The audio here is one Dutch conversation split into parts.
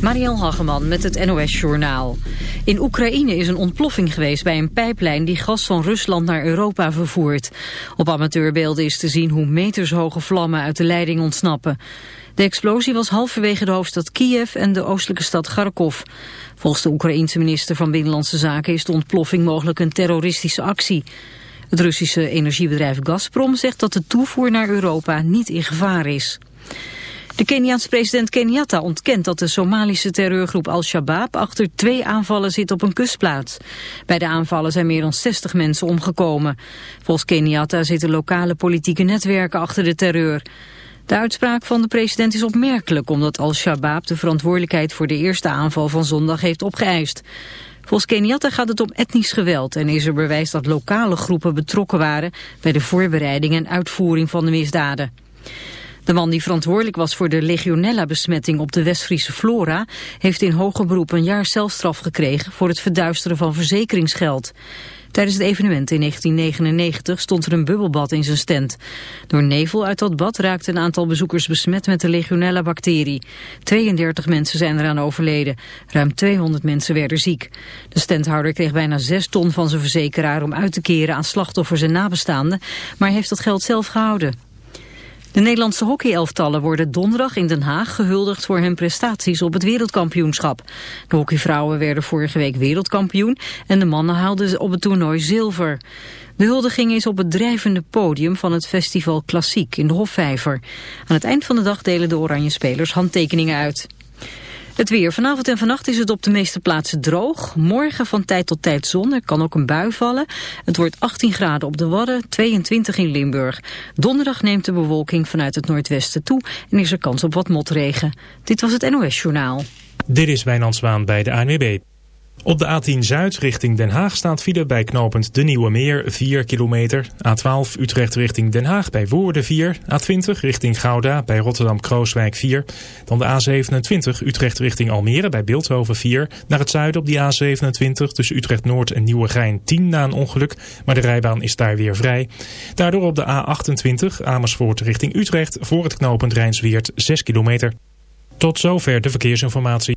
Marielle Hageman met het NOS Journaal. In Oekraïne is een ontploffing geweest bij een pijplijn die gas van Rusland naar Europa vervoert. Op amateurbeelden is te zien hoe metershoge vlammen uit de leiding ontsnappen. De explosie was halverwege de hoofdstad Kiev en de oostelijke stad Kharkov. Volgens de Oekraïense minister van Binnenlandse Zaken is de ontploffing mogelijk een terroristische actie. Het Russische energiebedrijf Gazprom zegt dat de toevoer naar Europa niet in gevaar is. De Keniaanse president Kenyatta ontkent dat de Somalische terreurgroep Al-Shabaab achter twee aanvallen zit op een kustplaats. Bij de aanvallen zijn meer dan 60 mensen omgekomen. Volgens Kenyatta zitten lokale politieke netwerken achter de terreur. De uitspraak van de president is opmerkelijk omdat Al-Shabaab de verantwoordelijkheid voor de eerste aanval van zondag heeft opgeëist. Volgens Kenyatta gaat het om etnisch geweld en is er bewijs dat lokale groepen betrokken waren bij de voorbereiding en uitvoering van de misdaden. De man die verantwoordelijk was voor de legionella-besmetting op de Westfriese Flora... heeft in hoger beroep een jaar celstraf gekregen voor het verduisteren van verzekeringsgeld. Tijdens het evenement in 1999 stond er een bubbelbad in zijn stand. Door nevel uit dat bad raakte een aantal bezoekers besmet met de legionella-bacterie. 32 mensen zijn eraan overleden. Ruim 200 mensen werden ziek. De standhouder kreeg bijna 6 ton van zijn verzekeraar om uit te keren aan slachtoffers en nabestaanden, maar heeft dat geld zelf gehouden. De Nederlandse hockeyelftallen worden donderdag in Den Haag gehuldigd voor hun prestaties op het wereldkampioenschap. De hockeyvrouwen werden vorige week wereldkampioen en de mannen haalden op het toernooi zilver. De huldiging is op het drijvende podium van het festival Klassiek in de Hofvijver. Aan het eind van de dag delen de oranje spelers handtekeningen uit. Het weer. Vanavond en vannacht is het op de meeste plaatsen droog. Morgen van tijd tot tijd zon. Er kan ook een bui vallen. Het wordt 18 graden op de Wadden, 22 in Limburg. Donderdag neemt de bewolking vanuit het noordwesten toe en is er kans op wat motregen. Dit was het NOS Journaal. Dit is Wijnand bij de ANWB. Op de A10 Zuid richting Den Haag staat file bij knooppunt De Nieuwe Meer 4 kilometer. A12 Utrecht richting Den Haag bij Woerden 4. A20 richting Gouda bij Rotterdam-Krooswijk 4. Dan de A27 Utrecht richting Almere bij Beeldhoven 4. Naar het zuiden op die A27 tussen Utrecht-Noord en Nieuwegein 10 na een ongeluk. Maar de rijbaan is daar weer vrij. Daardoor op de A28 Amersfoort richting Utrecht voor het knooppunt Rijnsweert 6 kilometer. Tot zover de verkeersinformatie.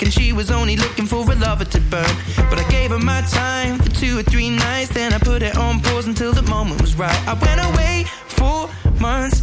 Reckon she was only looking for a lover to burn. But I gave her my time for two or three nights, then I put it on pause until the moment was right. I went away for months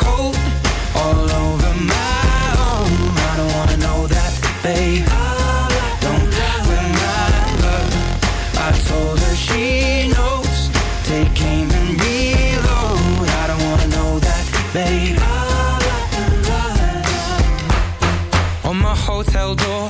On my hotel door,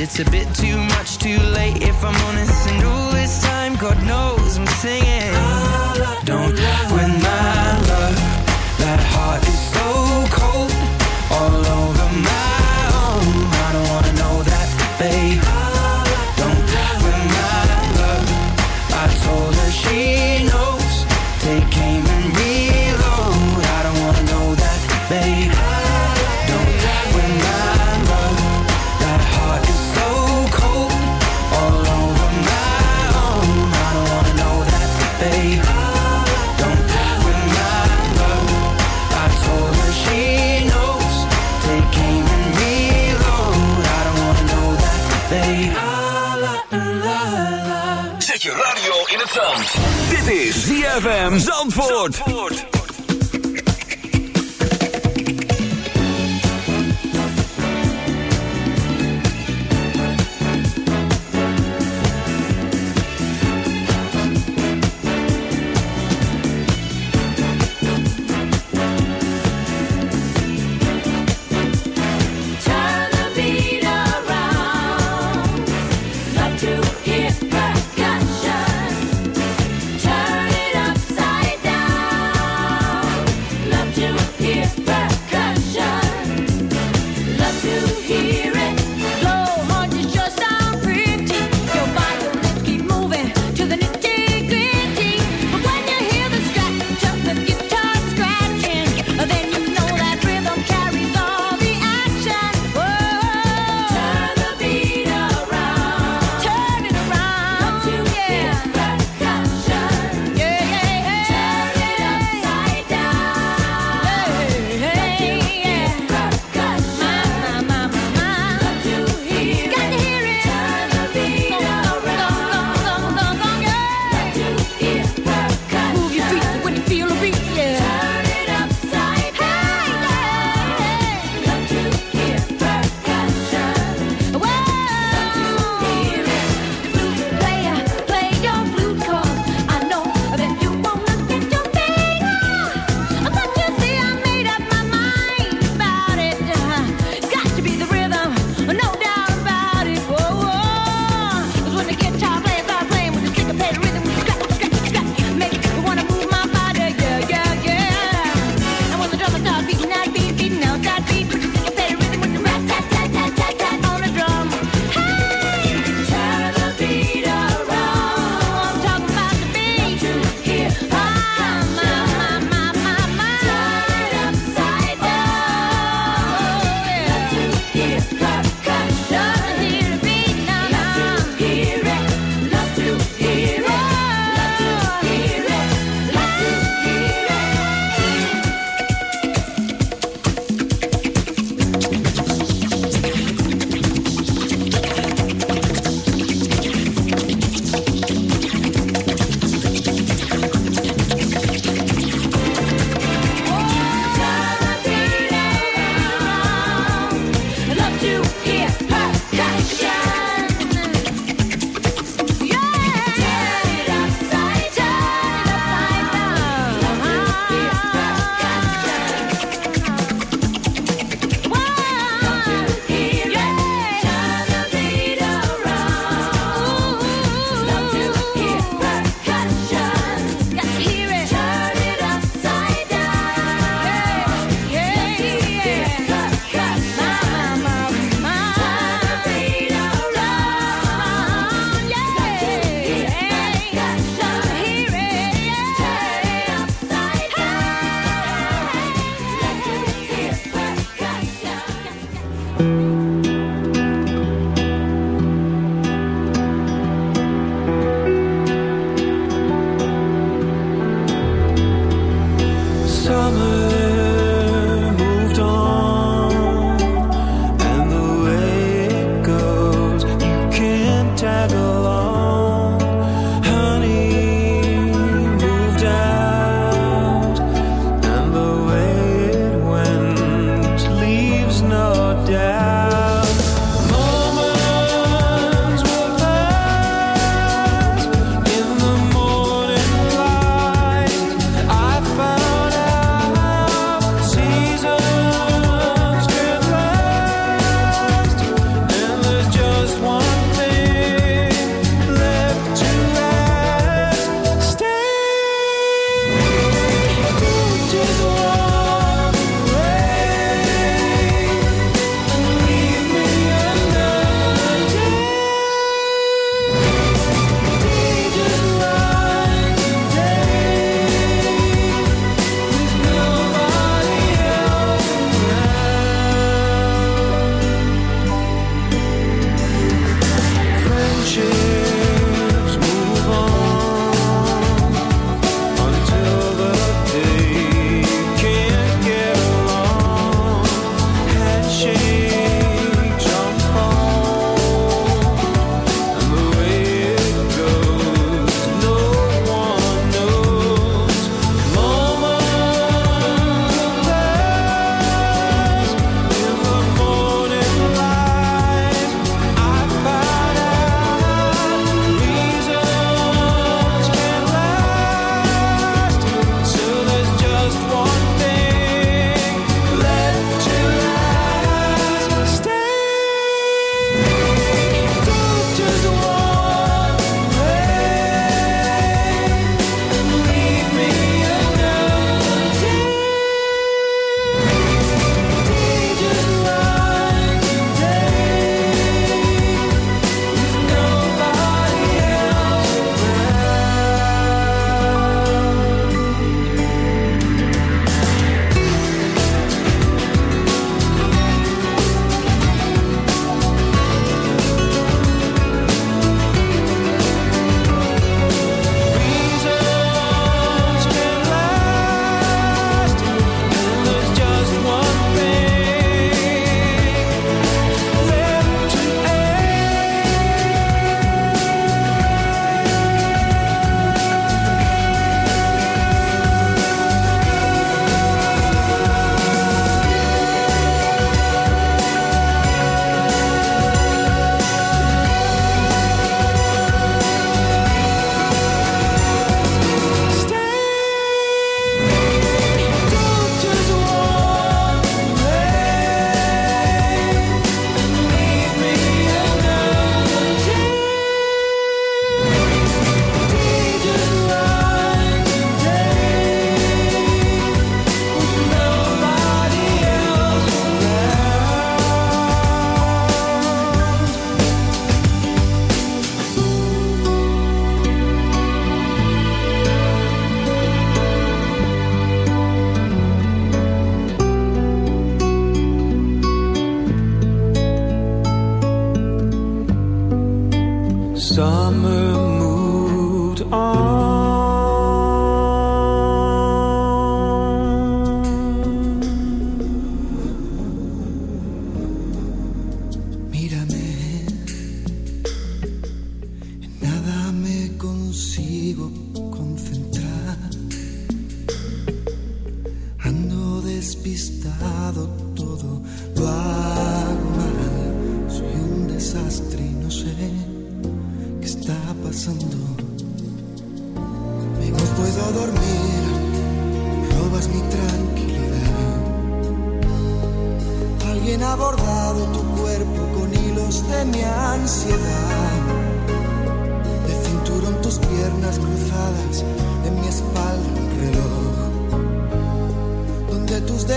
it's a bit too much, too late if I'm honest. And all this time, God knows I'm singing. Don't win my ZFM Zandvoort.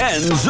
en zon.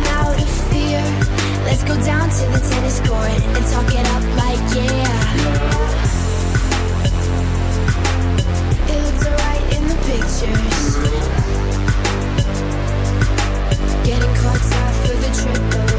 Let's go down to the tennis court and talk it up like yeah. It looks alright in the pictures. Getting caught up for the trip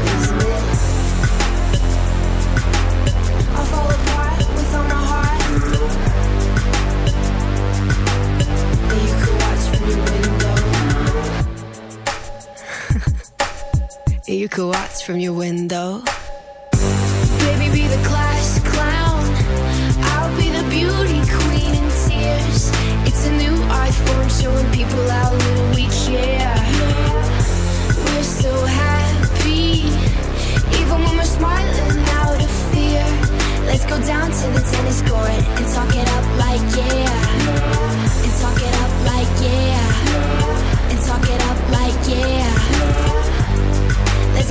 you could watch from your window. Baby, be the class clown. I'll be the beauty queen in tears. It's a new iPhone showing people how little we care. We're so happy, even when we're smiling out of fear. Let's go down to the tennis court and talk it up